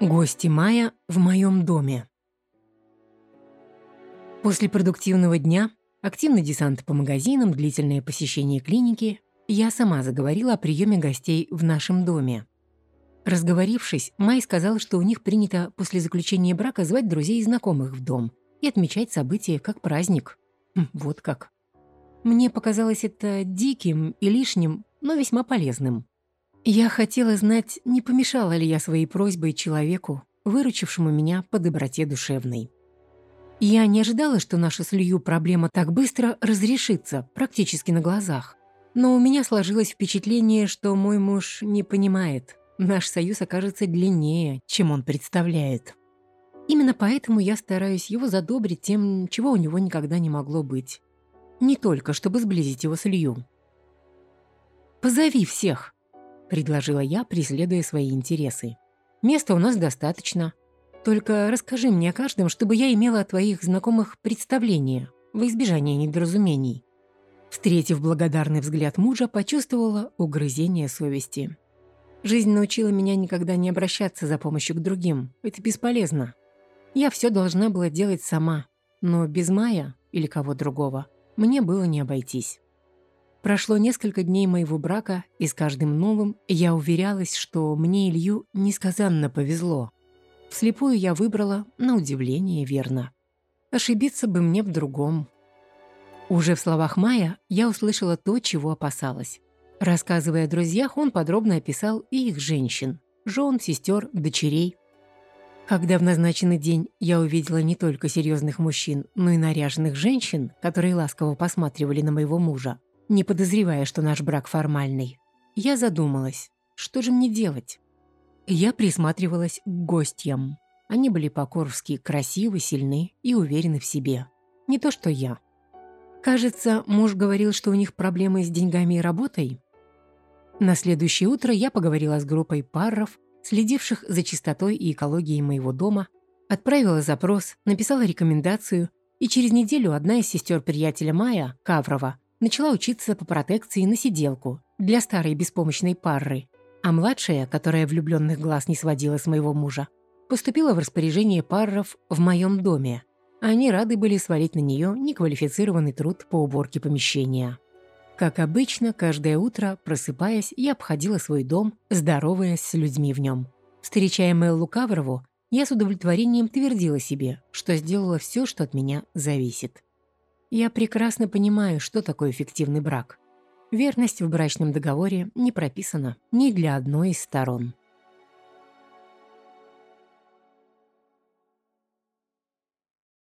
Гости мая в моем доме. После продуктивного дня, активный десант по магазинам, длительное посещение клиники, я сама заговорила о приеме гостей в нашем доме. Разговорившись, Май сказал, что у них принято после заключения брака звать друзей и знакомых в дом и отмечать события как праздник. Хм, вот как. Мне показалось это диким и лишним, но весьма полезным. Я хотела знать, не помешала ли я своей просьбой человеку, выручившему меня по доброте душевной. Я не ожидала, что наша с Лью проблема так быстро разрешится, практически на глазах. Но у меня сложилось впечатление, что мой муж не понимает. Наш союз окажется длиннее, чем он представляет. Именно поэтому я стараюсь его задобрить тем, чего у него никогда не могло быть. Не только, чтобы сблизить его с Лью. «Позови всех», — предложила я, преследуя свои интересы. «Места у нас достаточно. Только расскажи мне о каждом, чтобы я имела о твоих знакомых представление, во избежание недоразумений». Встретив благодарный взгляд мужа, почувствовала угрызение совести. Жизнь научила меня никогда не обращаться за помощью к другим. Это бесполезно. Я все должна была делать сама. Но без Мая или кого другого мне было не обойтись. Прошло несколько дней моего брака, и с каждым новым я уверялась, что мне Илью несказанно повезло. Вслепую я выбрала, на удивление, верно. Ошибиться бы мне в другом. Уже в словах Мая я услышала то, чего опасалась. Рассказывая о друзьях, он подробно описал и их женщин, жен, сестер, дочерей. Когда в назначенный день я увидела не только серьезных мужчин, но и наряженных женщин, которые ласково посматривали на моего мужа, не подозревая, что наш брак формальный. Я задумалась, что же мне делать? Я присматривалась к гостям. Они были по-коровски красивы, сильны и уверены в себе. Не то, что я. Кажется, муж говорил, что у них проблемы с деньгами и работой. На следующее утро я поговорила с группой парров, следивших за чистотой и экологией моего дома, отправила запрос, написала рекомендацию, и через неделю одна из сестер приятеля Майя, Каврова, начала учиться по протекции на сиделку для старой беспомощной пары, а младшая, которая влюбленных глаз не сводила с моего мужа, поступила в распоряжение парров в моем доме. Они рады были свалить на нее неквалифицированный труд по уборке помещения. Как обычно, каждое утро, просыпаясь, я обходила свой дом, здороваясь с людьми в нем. Встречая Меллу Каврову, я с удовлетворением твердила себе, что сделала все, что от меня зависит. Я прекрасно понимаю, что такое эффективный брак. Верность в брачном договоре не прописана ни для одной из сторон.